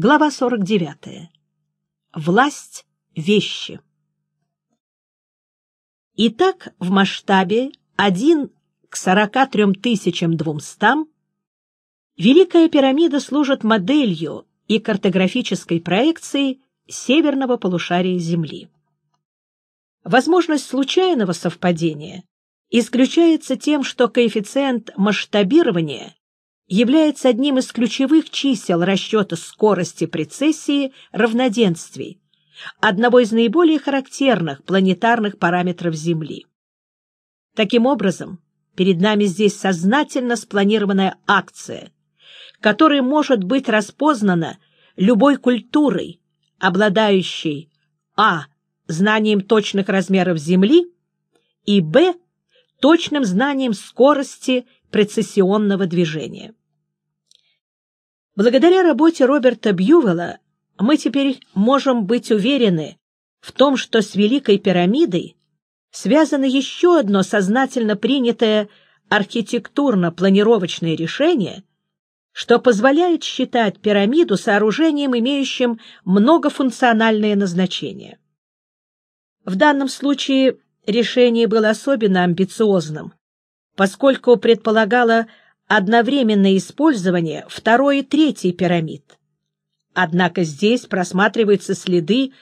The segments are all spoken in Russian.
Глава 49. Власть вещи. Итак, в масштабе 1 к 43 200 Великая пирамида служит моделью и картографической проекцией северного полушария Земли. Возможность случайного совпадения исключается тем, что коэффициент масштабирования является одним из ключевых чисел расчета скорости прецессии равноденствий, одного из наиболее характерных планетарных параметров Земли. Таким образом, перед нами здесь сознательно спланированная акция, которая может быть распознана любой культурой, обладающей а. знанием точных размеров Земли и б. точным знанием скорости прецессионного движения. Благодаря работе Роберта Бьювелла мы теперь можем быть уверены в том, что с Великой пирамидой связано еще одно сознательно принятое архитектурно-планировочное решение, что позволяет считать пирамиду сооружением, имеющим многофункциональное назначение. В данном случае решение было особенно амбициозным, поскольку предполагало одновременное использование второй и третьей пирамид. Однако здесь просматриваются следы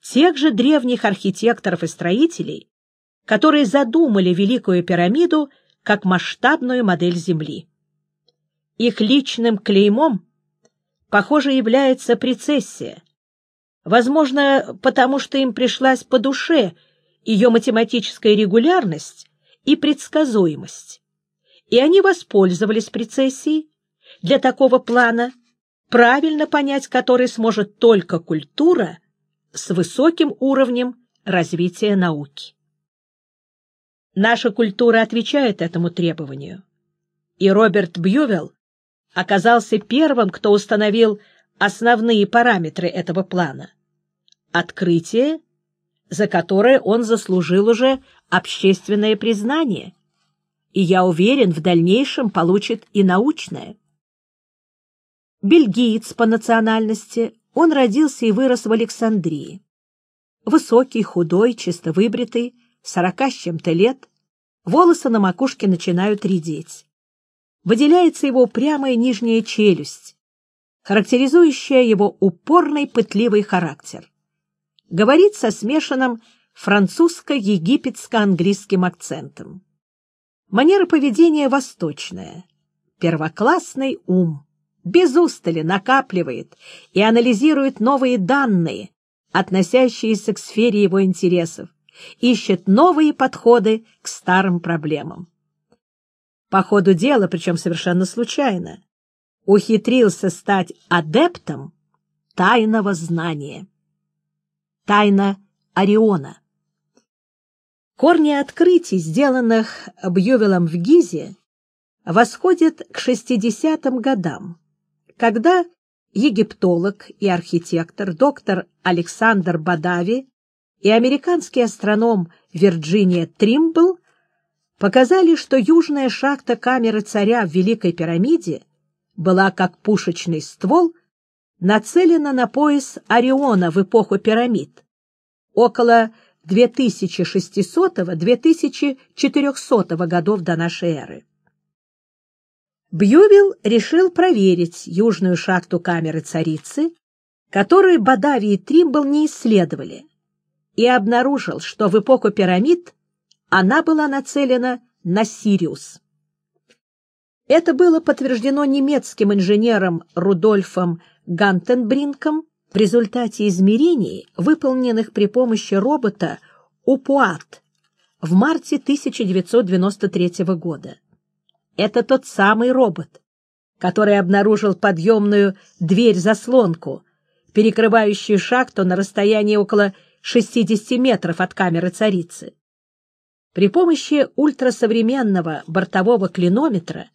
тех же древних архитекторов и строителей, которые задумали Великую пирамиду как масштабную модель Земли. Их личным клеймом, похоже, является прецессия. Возможно, потому что им пришлась по душе ее математическая регулярность и предсказуемость и они воспользовались прецессией для такого плана, правильно понять который сможет только культура с высоким уровнем развития науки. Наша культура отвечает этому требованию, и Роберт Бьювелл оказался первым, кто установил основные параметры этого плана. Открытие, за которое он заслужил уже общественное признание – и, я уверен, в дальнейшем получит и научное. Бельгиец по национальности, он родился и вырос в Александрии. Высокий, худой, чисто выбритый, сорока с чем-то лет, волосы на макушке начинают редеть. Выделяется его упрямая нижняя челюсть, характеризующая его упорный пытливый характер. Говорит со смешанным французско-египетско-английским акцентом. Манера поведения восточная. Первоклассный ум. Без устали накапливает и анализирует новые данные, относящиеся к сфере его интересов, ищет новые подходы к старым проблемам. По ходу дела, причем совершенно случайно, ухитрился стать адептом тайного знания. Тайна Ориона. Корни открытий, сделанных Бьювелом в Гизе, восходят к 60-м годам, когда египтолог и архитектор доктор Александр Бадави и американский астроном Вирджиния Тримбл показали, что южная шахта камеры царя в Великой пирамиде была как пушечный ствол, нацелена на пояс Ориона в эпоху пирамид, около 2600-2400 годов до нашей эры. Бьювилл решил проверить южную шахту камеры царицы, которую Бадави и Тримбл не исследовали, и обнаружил, что в эпоху пирамид она была нацелена на Сириус. Это было подтверждено немецким инженером Рудольфом Гантенбринком в результате измерений, выполненных при помощи робота УПУАТ в марте 1993 года. Это тот самый робот, который обнаружил подъемную дверь-заслонку, перекрывающую шахту на расстоянии около 60 метров от камеры царицы. При помощи ультрасовременного бортового клинометра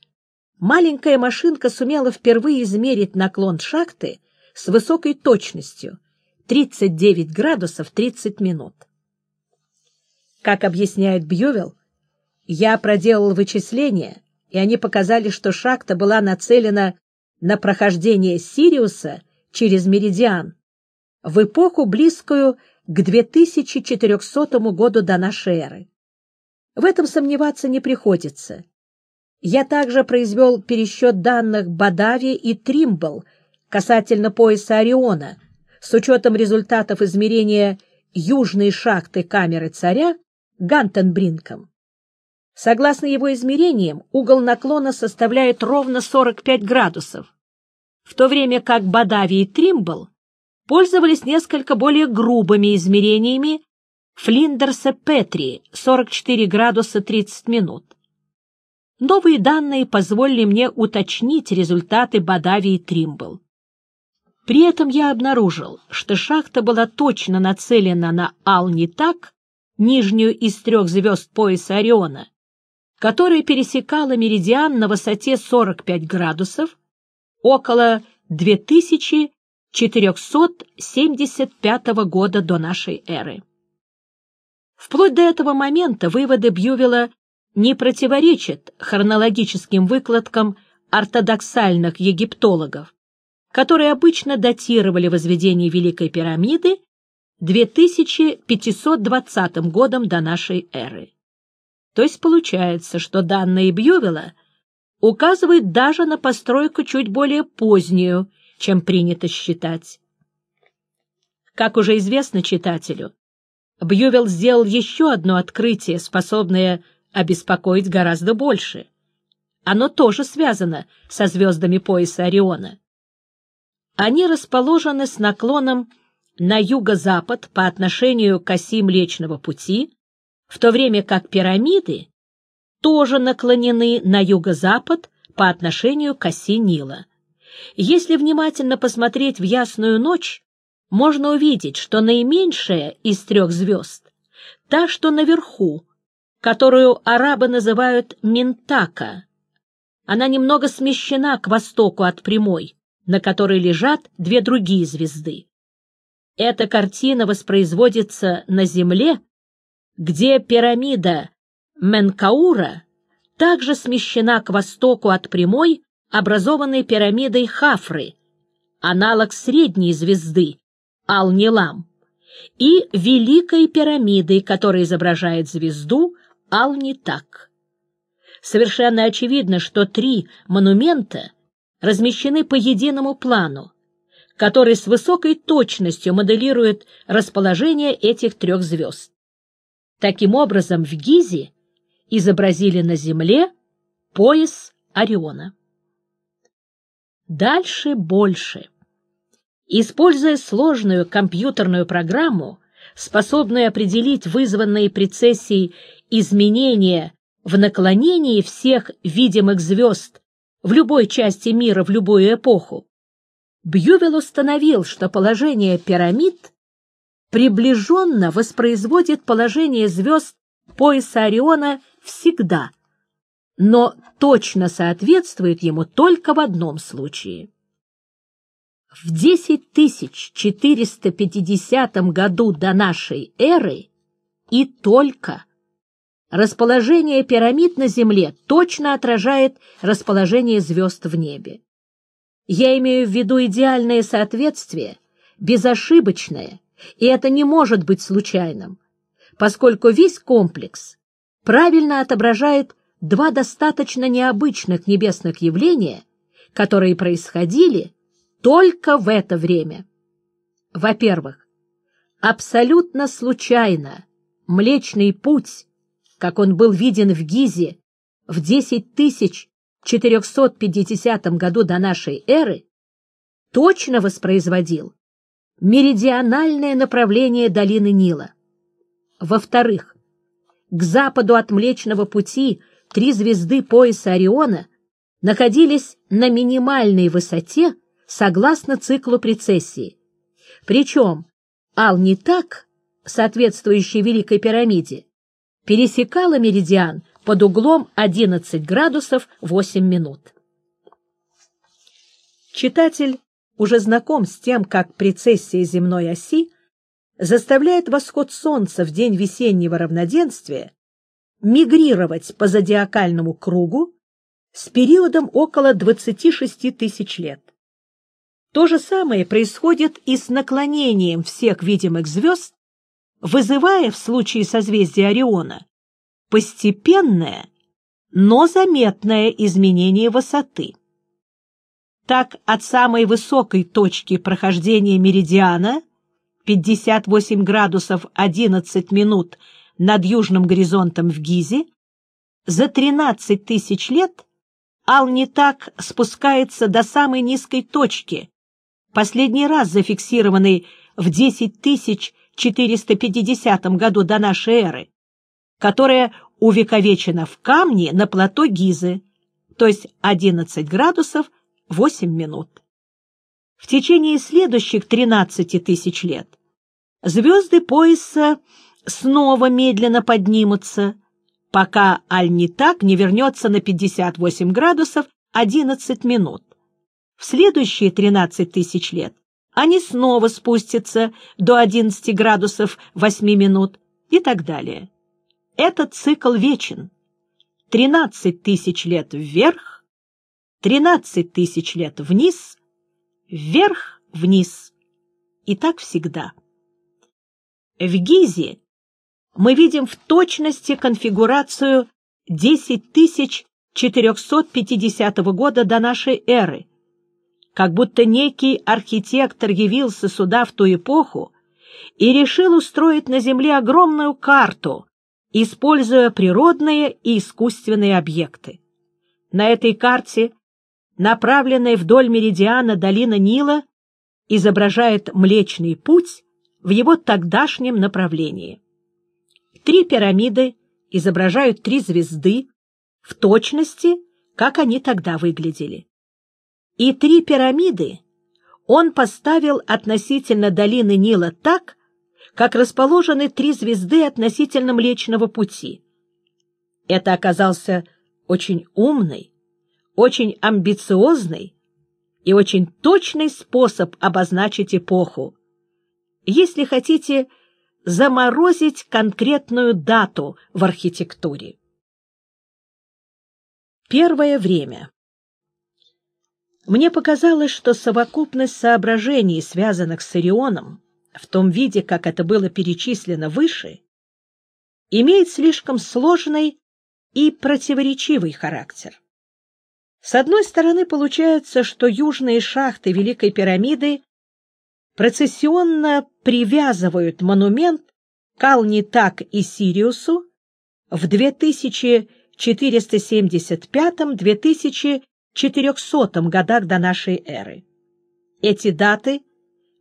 маленькая машинка сумела впервые измерить наклон шахты с высокой точностью 39 градусов 30 минут. Как объясняет Бьювелл, я проделал вычисления, и они показали, что шахта была нацелена на прохождение Сириуса через меридиан в эпоху, близкую к 2400 году до нашей эры. В этом сомневаться не приходится. Я также произвел пересчет данных Бадави и Тримбл касательно пояса Ориона с учетом результатов измерения южной шахты камеры царя Гантенбринком. Согласно его измерениям, угол наклона составляет ровно 45 градусов, в то время как Бадави и Тримбл пользовались несколько более грубыми измерениями Флиндерса Петри 44 градуса 30 минут. Новые данные позволили мне уточнить результаты Бадави и Тримбл. При этом я обнаружил, что шахта была точно нацелена на Ал-Нитак, нижнюю из трех звезд пояса Ориона, которая пересекала меридиан на высоте 45 градусов около 2475 года до нашей эры. Вплоть до этого момента выводы Бьювела не противоречат хронологическим выкладкам ортодоксальных египтологов, которые обычно датировали возведение Великой пирамиды 2520 годом до нашей эры. То есть получается, что данные Бьювела указывают даже на постройку чуть более позднюю, чем принято считать. Как уже известно читателю, Бьювел сделал еще одно открытие, способное обеспокоить гораздо больше. Оно тоже связано со звездами пояса Ориона. Они расположены с наклоном на юго-запад по отношению к оси Млечного Пути, в то время как пирамиды тоже наклонены на юго-запад по отношению к оси Нила. Если внимательно посмотреть в ясную ночь, можно увидеть, что наименьшая из трех звезд, та, что наверху, которую арабы называют Ментака, она немного смещена к востоку от прямой, на которой лежат две другие звезды. Эта картина воспроизводится на Земле, где пирамида Менкаура также смещена к востоку от прямой, образованной пирамидой Хафры, аналог средней звезды Ал-Нилам, и Великой пирамидой, которая изображает звезду Ал-Нитак. Совершенно очевидно, что три монумента размещены по единому плану, который с высокой точностью моделирует расположение этих трех звезд. Таким образом, в Гизе изобразили на Земле пояс Ориона. Дальше больше. Используя сложную компьютерную программу, способную определить вызванные прецессией изменения в наклонении всех видимых звезд в любой части мира в любую эпоху, Бьювел установил, что положение пирамид приближенно воспроизводит положение звезд пояса Ориона всегда, но точно соответствует ему только в одном случае. В 10450 году до нашей эры и только расположение пирамид на Земле точно отражает расположение звезд в небе. Я имею в виду идеальное соответствие, безошибочное, и это не может быть случайным, поскольку весь комплекс правильно отображает два достаточно необычных небесных явления, которые происходили только в это время. Во-первых, абсолютно случайно Млечный Путь, как он был виден в Гизе в 10 тысяч 450 году до нашей эры точно воспроизводил меридиональное направление долины Нила. Во-вторых, к западу от Млечного Пути три звезды пояса Ориона находились на минимальной высоте согласно циклу прецессии. Причем Ал-Нитак, соответствующий Великой пирамиде, пересекала меридиан под углом 11 градусов 8 минут. Читатель уже знаком с тем, как прецессия земной оси заставляет восход Солнца в день весеннего равноденствия мигрировать по зодиакальному кругу с периодом около 26 тысяч лет. То же самое происходит и с наклонением всех видимых звезд, вызывая в случае созвездия Ориона постепенное, но заметное изменение высоты. Так, от самой высокой точки прохождения меридиана 58 градусов 11 минут над южным горизонтом в Гизе за 13 тысяч лет Алнитак спускается до самой низкой точки, последний раз зафиксированной в 10450 году до нашей эры, которая увековечена в камне на плато Гизы, то есть 11 градусов 8 минут. В течение следующих 13 тысяч лет звезды пояса снова медленно поднимутся, пока Альнитак не вернется на 58 градусов 11 минут. В следующие 13 тысяч лет они снова спустятся до 11 градусов 8 минут и так далее. Этот цикл вечен. 13 тысяч лет вверх, 13 тысяч лет вниз, вверх-вниз. И так всегда. В Гизе мы видим в точности конфигурацию 10450 года до нашей эры, как будто некий архитектор явился сюда в ту эпоху и решил устроить на Земле огромную карту, используя природные и искусственные объекты. На этой карте, направленной вдоль меридиана долина Нила, изображает Млечный Путь в его тогдашнем направлении. Три пирамиды изображают три звезды в точности, как они тогда выглядели. И три пирамиды он поставил относительно долины Нила так, как расположены три звезды относительно Млечного Пути. Это оказался очень умный, очень амбициозный и очень точный способ обозначить эпоху. Если хотите, заморозить конкретную дату в архитектуре. Первое время. Мне показалось, что совокупность соображений, связанных с Орионом, в том виде, как это было перечислено выше, имеет слишком сложный и противоречивый характер. С одной стороны, получается, что южные шахты Великой пирамиды процессионно привязывают монумент к Алнитак и Сириусу в 2475-2400 годах до нашей эры. Эти даты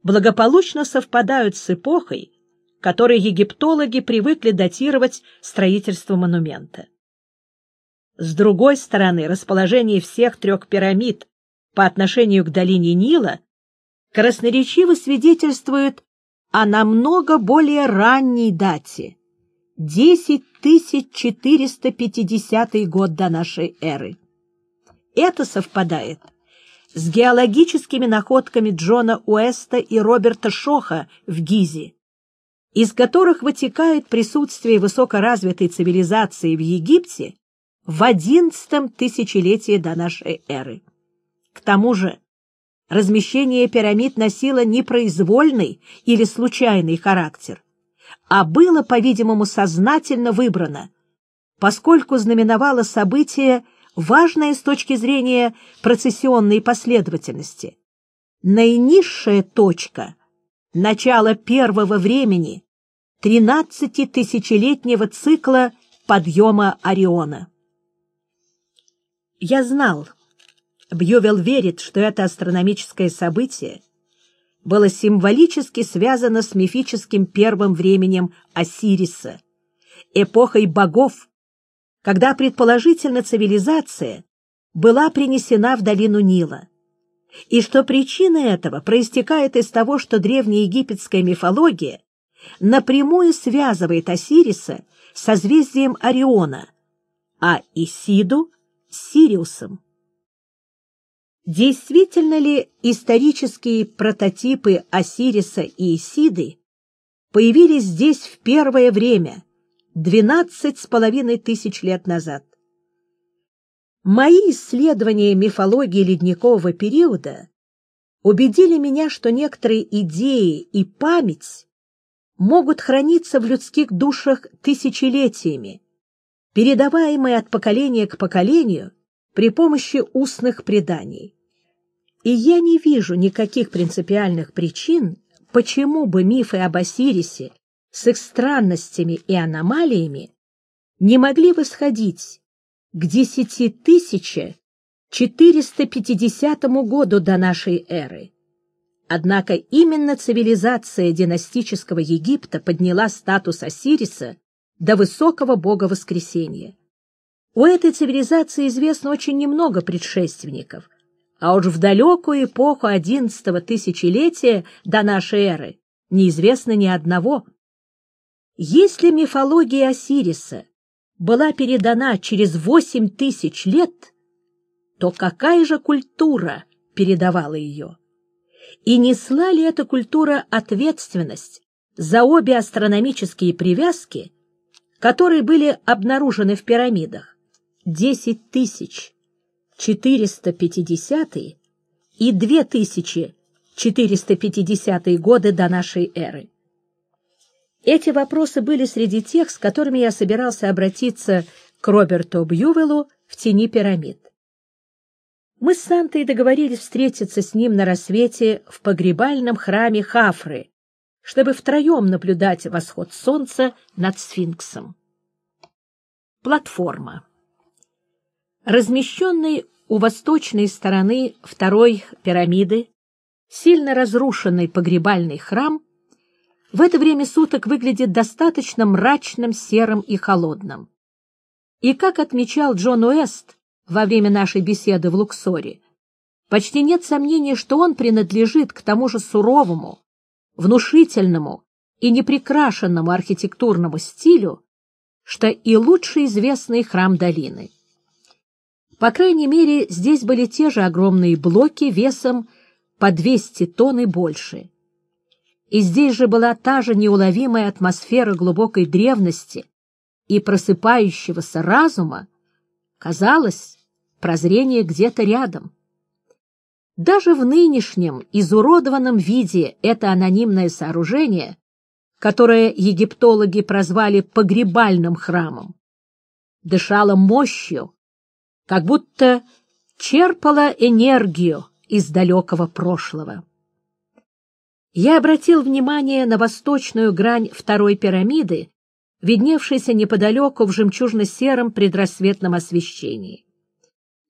благополучно совпадают с эпохой, которой египтологи привыкли датировать строительство монумента. С другой стороны, расположение всех трех пирамид по отношению к долине Нила красноречиво свидетельствует о намного более ранней дате — 10450 год до нашей эры. Это совпадает с геологическими находками Джона Уэста и Роберта Шоха в Гизе, из которых вытекает присутствие высокоразвитой цивилизации в Египте в XI тысячелетии до нашей эры. К тому же размещение пирамид носило непроизвольный или случайный характер, а было, по-видимому, сознательно выбрано, поскольку знаменовало событие, важное с точки зрения процессионной последовательности. Наинизшая точка — начало первого времени, тринадцатитысячелетнего цикла подъема Ориона. Я знал, Бьювел верит, что это астрономическое событие было символически связано с мифическим первым временем Осириса, эпохой богов, когда, предположительно, цивилизация была принесена в долину Нила, и что причина этого проистекает из того, что древнеегипетская мифология напрямую связывает Осириса с созвездием Ориона, а Исиду — с Сириусом. Действительно ли исторические прототипы Осириса и Исиды появились здесь в первое время, двенадцать с половиной тысяч лет назад? Мои исследования мифологии ледникового периода убедили меня, что некоторые идеи и память могут храниться в людских душах тысячелетиями, передаваемые от поколения к поколению при помощи устных преданий. И я не вижу никаких принципиальных причин, почему бы мифы об Осирисе с их странностями и аномалиями не могли восходить к 10 тысяче 450 году до нашей эры. Однако именно цивилизация династического Египта подняла статус Осириса до высокого бога воскресения. У этой цивилизации известно очень немного предшественников, а уж в далекую эпоху одиннадцатого тысячелетия до нашей эры неизвестно ни одного. Если мифология Осириса была передана через восемь тысяч лет, то какая же культура передавала ее? И несла ли эта культура ответственность за обе астрономические привязки, которые были обнаружены в пирамидах? Десять тысяч четыреста пятидесятые и две тысячи четыреста пятидесятые годы до нашей эры. Эти вопросы были среди тех, с которыми я собирался обратиться к Роберту Бьювеллу в тени пирамид. Мы с Сантой договорились встретиться с ним на рассвете в погребальном храме Хафры, чтобы втроем наблюдать восход солнца над сфинксом. Платформа. Размещенный у восточной стороны второй пирамиды, сильно разрушенный погребальный храм, в это время суток выглядит достаточно мрачным, серым и холодным. И, как отмечал Джон Уэст, во время нашей беседы в Луксоре, почти нет сомнения, что он принадлежит к тому же суровому, внушительному и неприкрашенному архитектурному стилю, что и лучше известный храм долины. По крайней мере, здесь были те же огромные блоки весом по 200 тонн и больше. И здесь же была та же неуловимая атмосфера глубокой древности и просыпающегося разума, казалось, прозрение где-то рядом. Даже в нынешнем изуродованном виде это анонимное сооружение, которое египтологи прозвали погребальным храмом, дышало мощью, как будто черпало энергию из далекого прошлого. Я обратил внимание на восточную грань второй пирамиды, видневшейся неподалеку в жемчужно-сером предрассветном освещении.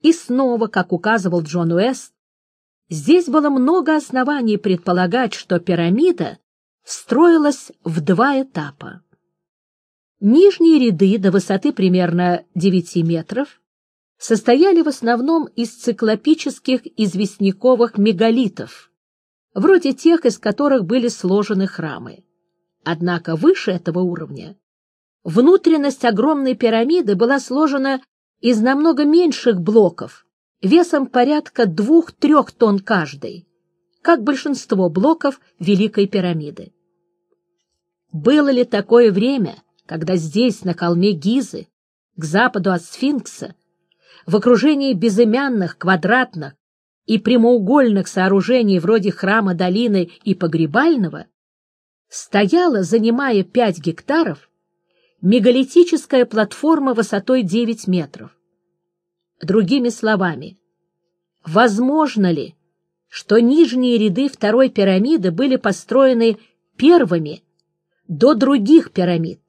И снова, как указывал Джон Уэст, здесь было много оснований предполагать, что пирамида строилась в два этапа. Нижние ряды до высоты примерно 9 метров состояли в основном из циклопических известняковых мегалитов, вроде тех, из которых были сложены храмы. Однако выше этого уровня внутренность огромной пирамиды была сложена из намного меньших блоков, весом порядка двух-трех тонн каждый, как большинство блоков Великой пирамиды. Было ли такое время, когда здесь, на холме Гизы, к западу от Сфинкса, в окружении безымянных, квадратных и прямоугольных сооружений вроде храма долины и погребального, стояла, занимая пять гектаров, мегалитическая платформа высотой 9 метров. Другими словами, возможно ли, что нижние ряды второй пирамиды были построены первыми до других пирамид,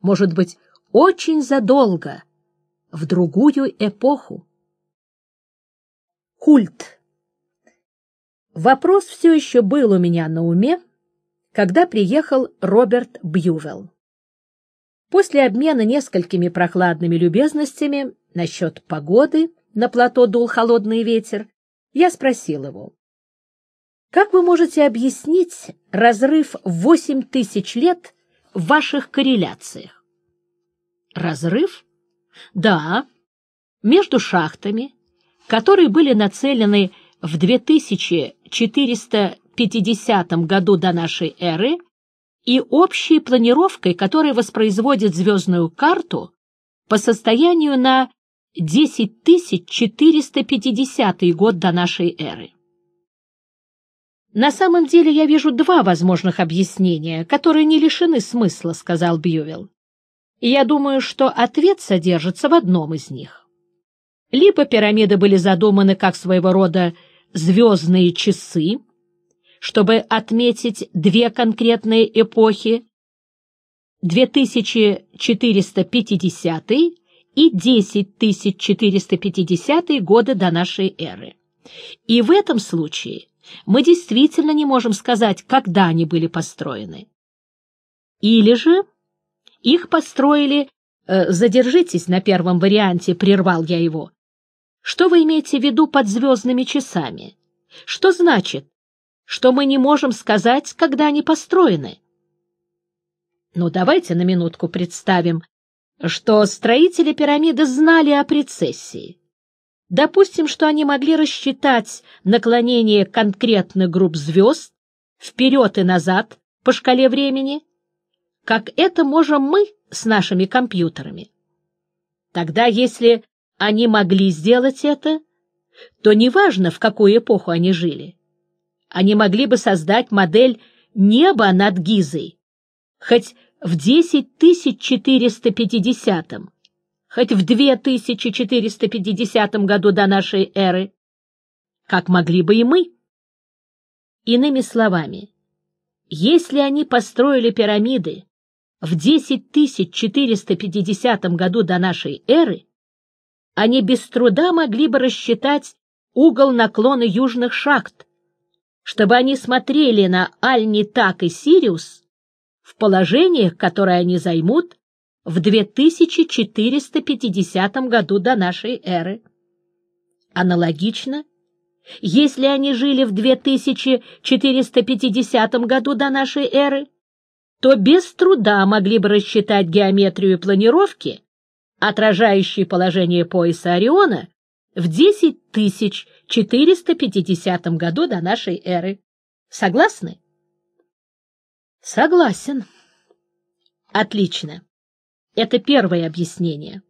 может быть, очень задолго, в другую эпоху? Культ. Вопрос все еще был у меня на уме, когда приехал Роберт Бьювелл. После обмена несколькими прохладными любезностями насчет погоды, на плато дул холодный ветер, я спросил его, «Как вы можете объяснить разрыв восемь тысяч лет в ваших корреляциях?» «Разрыв?» «Да, между шахтами, которые были нацелены в 2450 году до нашей эры и общей планировкой, которая воспроизводит звездную карту по состоянию на 10450 год до нашей эры. «На самом деле я вижу два возможных объяснения, которые не лишены смысла», — сказал Бьювелл. «И я думаю, что ответ содержится в одном из них. Либо пирамиды были задуманы как своего рода звездные часы, чтобы отметить две конкретные эпохи 2450 и 10450 годы до нашей эры. И в этом случае мы действительно не можем сказать, когда они были построены. Или же их построили... Э, задержитесь на первом варианте, прервал я его. Что вы имеете в виду под звездными часами? Что значит, что мы не можем сказать, когда они построены? Ну, давайте на минутку представим, что строители пирамиды знали о прецессии. Допустим, что они могли рассчитать наклонение конкретных групп звезд вперед и назад по шкале времени, как это можем мы с нашими компьютерами. Тогда, если они могли сделать это, то неважно, в какую эпоху они жили. Они могли бы создать модель неба над Гизой, хоть в 10450 хоть в 2450 году до нашей эры, как могли бы и мы. Иными словами, если они построили пирамиды в 10450 году до нашей эры, они без труда могли бы рассчитать угол наклона южных шахт, чтобы они смотрели на Аль-Нитак и Сириус в положениях, которые они займут в 2450 году до нашей эры. Аналогично, если они жили в 2450 году до нашей эры, то без труда могли бы рассчитать геометрию планировки, отражающей положение пояса Ориона, в 10450 году до нашей эры. Согласны? Согласен. Отлично. Это первое объяснение.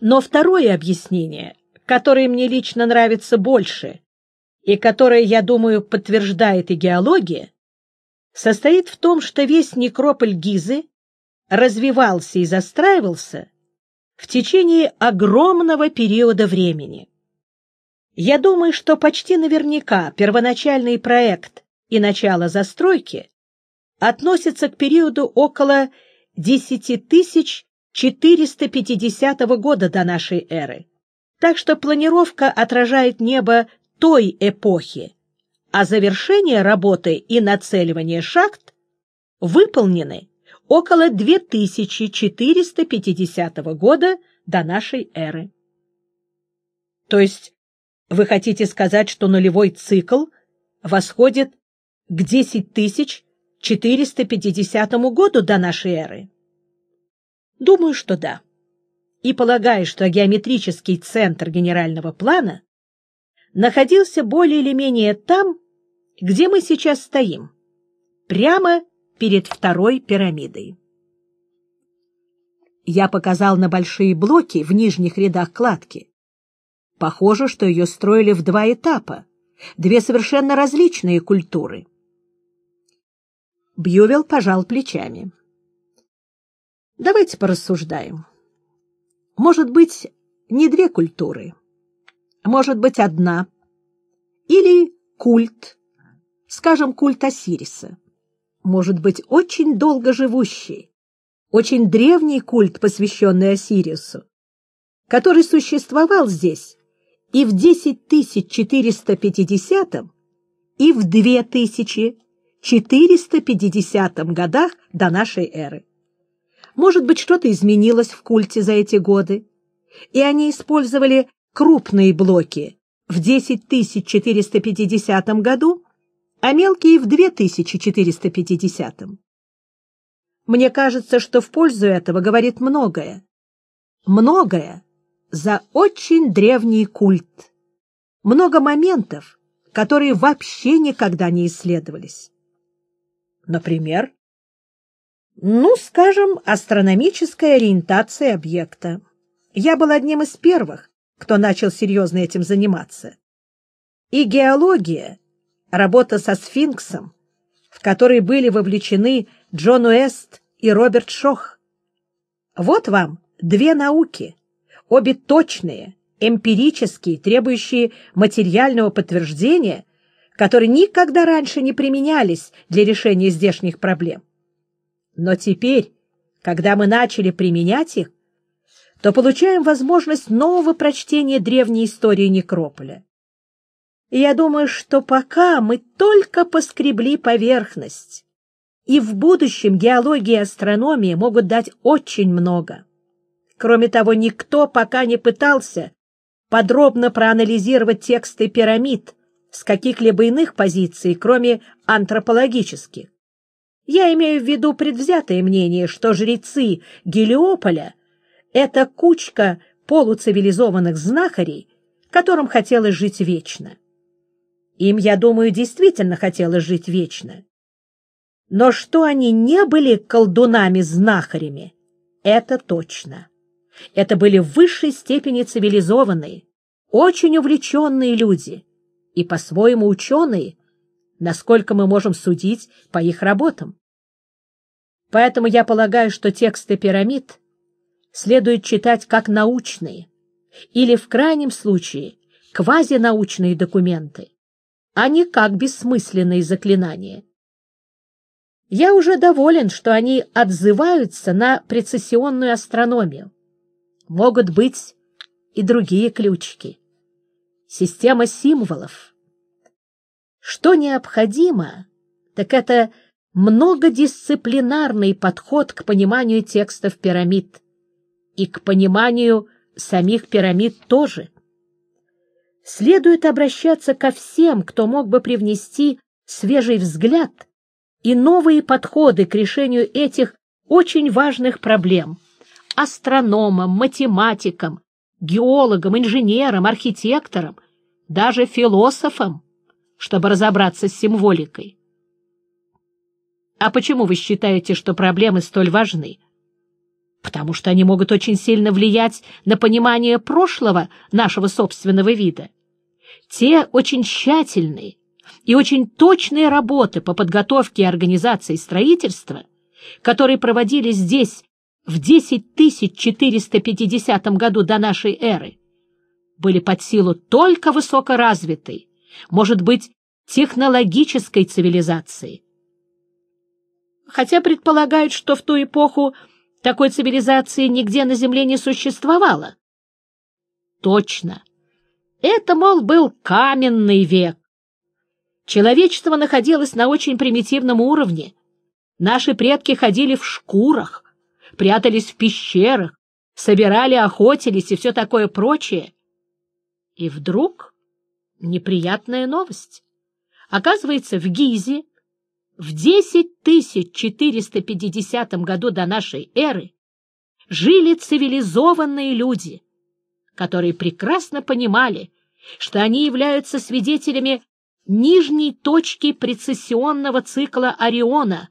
Но второе объяснение, которое мне лично нравится больше и которое, я думаю, подтверждает и геология, состоит в том, что весь некрополь Гизы развивался и застраивался в течение огромного периода времени. Я думаю, что почти наверняка первоначальный проект и начало застройки относятся к периоду около 10450 года до нашей эры. Так что планировка отражает небо той эпохи, а завершение работы и нацеливание шахт выполнены около 2450 года до нашей эры. То есть вы хотите сказать, что нулевой цикл восходит к 10 тысяч 450 году до нашей эры? Думаю, что да. И полагаю, что геометрический центр генерального плана находился более или менее там, где мы сейчас стоим, прямо перед второй пирамидой. Я показал на большие блоки в нижних рядах кладки. Похоже, что ее строили в два этапа, две совершенно различные культуры. Бьювел пожал плечами. Давайте порассуждаем. Может быть, не две культуры, может быть, одна. Или культ, скажем, культ Осириса. Может быть, очень долго живущий, очень древний культ, посвященный Осирису, который существовал здесь и в 10450 и в 2000 450 годах до нашей эры. Может быть, что-то изменилось в культе за эти годы, и они использовали крупные блоки в 10450 году, а мелкие в 2450. Мне кажется, что в пользу этого говорит многое. Многое за очень древний культ. Много моментов, которые вообще никогда не исследовались. Например? Ну, скажем, астрономическая ориентация объекта. Я был одним из первых, кто начал серьезно этим заниматься. И геология работа со сфинксом, в которой были вовлечены Джон Уэст и Роберт Шох. Вот вам две науки, обе точные, эмпирические, требующие материального подтверждения, которые никогда раньше не применялись для решения здешних проблем. Но теперь, когда мы начали применять их, то получаем возможность нового прочтения древней истории некрополя. Я думаю, что пока мы только поскребли поверхность, и в будущем геология и астрономия могут дать очень много. Кроме того, никто пока не пытался подробно проанализировать тексты пирамид с каких-либо иных позиций, кроме антропологических. Я имею в виду предвзятое мнение, что жрецы Гелиополя — это кучка полуцивилизованных знахарей, которым хотелось жить вечно. Им, я думаю, действительно хотелось жить вечно. Но что они не были колдунами-знахарями, это точно. Это были в высшей степени цивилизованные, очень увлеченные люди и по-своему ученые, насколько мы можем судить по их работам. Поэтому я полагаю, что тексты пирамид следует читать как научные или, в крайнем случае, квазинаучные документы, а не как бессмысленные заклинания. Я уже доволен, что они отзываются на прецессионную астрономию. Могут быть и другие ключики. Система символов. Что необходимо, так это многодисциплинарный подход к пониманию текстов пирамид и к пониманию самих пирамид тоже. Следует обращаться ко всем, кто мог бы привнести свежий взгляд и новые подходы к решению этих очень важных проблем астрономам, математикам, геологам, инженерам, архитекторам, даже философам, чтобы разобраться с символикой. А почему вы считаете, что проблемы столь важны? Потому что они могут очень сильно влиять на понимание прошлого нашего собственного вида. Те очень тщательные и очень точные работы по подготовке и организации строительства, которые проводились здесь в 10450 году до нашей эры, были под силу только высокоразвитой, может быть, технологической цивилизации. Хотя предполагают, что в ту эпоху такой цивилизации нигде на Земле не существовало. Точно. Это, мол, был каменный век. Человечество находилось на очень примитивном уровне. Наши предки ходили в шкурах, прятались в пещерах, собирали, охотились и все такое прочее. И вдруг неприятная новость. Оказывается, в Гизе в 10450 году до нашей эры жили цивилизованные люди, которые прекрасно понимали, что они являются свидетелями нижней точки прецессионного цикла Ориона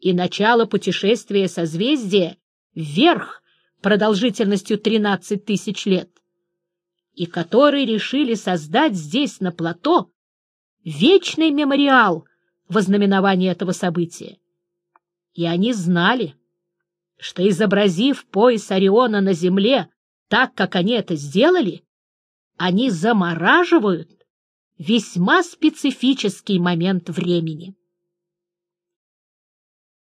и начала путешествия созвездия вверх продолжительностью 13 тысяч лет, и которые решили создать здесь, на плато, вечный мемориал — в ознаменовании этого события. И они знали, что, изобразив пояс Ориона на земле так, как они это сделали, они замораживают весьма специфический момент времени.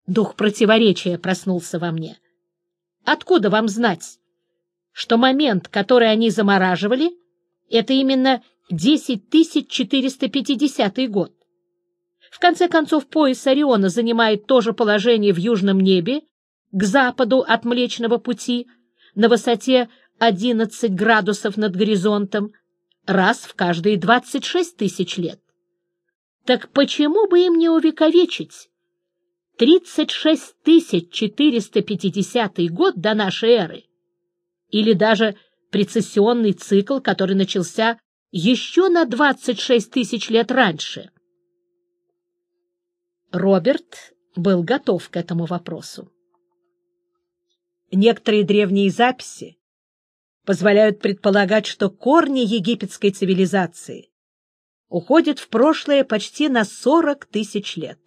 Дух противоречия проснулся во мне. Откуда вам знать, что момент, который они замораживали, это именно 10450 год? В конце концов, пояс Ориона занимает то же положение в южном небе, к западу от Млечного Пути, на высоте 11 градусов над горизонтом, раз в каждые 26 тысяч лет. Так почему бы им не увековечить 36 450 год до нашей эры? Или даже прецессионный цикл, который начался еще на 26 тысяч лет раньше? Роберт был готов к этому вопросу. Некоторые древние записи позволяют предполагать, что корни египетской цивилизации уходит в прошлое почти на 40 тысяч лет.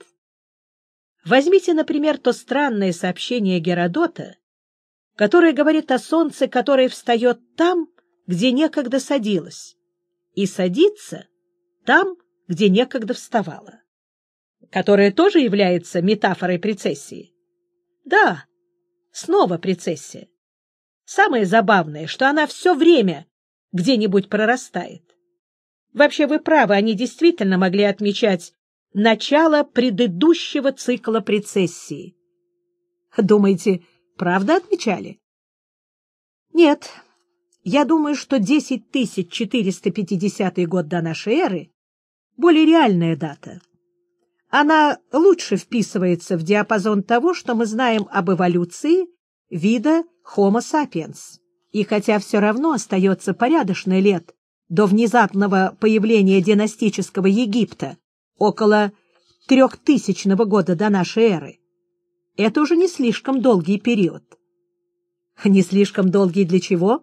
Возьмите, например, то странное сообщение Геродота, которое говорит о солнце, которое встает там, где некогда садилось, и садится там, где некогда вставало, которое тоже является метафорой прецессии. Да, снова прецессия. Самое забавное, что она все время где-нибудь прорастает. Вообще вы правы, они действительно могли отмечать начало предыдущего цикла прецессии. Думаете, правда отмечали? Нет, я думаю, что 10450 год до нашей эры — более реальная дата. Она лучше вписывается в диапазон того, что мы знаем об эволюции вида Homo sapiens. И хотя все равно остается порядочно лет до внезапного появления династического Египта около трехтысячного года до нашей эры, это уже не слишком долгий период. Не слишком долгий для чего?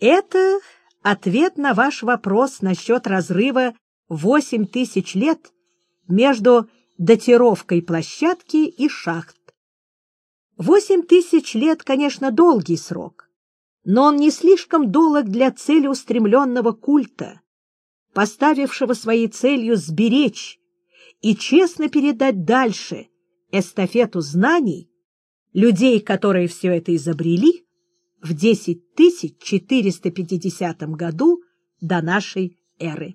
Это ответ на ваш вопрос насчет разрыва восемь тысяч лет между датировкой площадки и шахт. Восемь тысяч лет, конечно, долгий срок, но он не слишком долг для целеустремленного культа, поставившего своей целью сберечь и честно передать дальше эстафету знаний людей, которые все это изобрели в 10450 году до нашей эры.